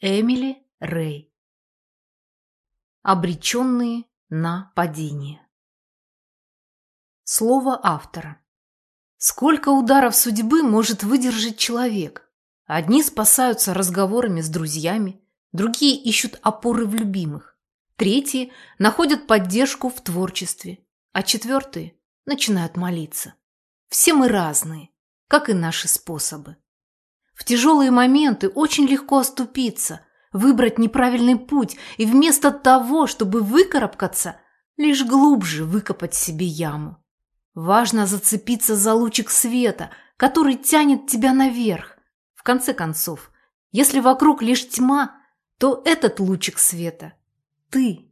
Эмили Рэй. Обреченные на падение. Слово автора. Сколько ударов судьбы может выдержать человек? Одни спасаются разговорами с друзьями, другие ищут опоры в любимых, третьи находят поддержку в творчестве, а четвертые начинают молиться. Все мы разные, как и наши способы. В тяжелые моменты очень легко оступиться, выбрать неправильный путь и вместо того, чтобы выкарабкаться, лишь глубже выкопать себе яму. Важно зацепиться за лучик света, который тянет тебя наверх. В конце концов, если вокруг лишь тьма, то этот лучик света – ты.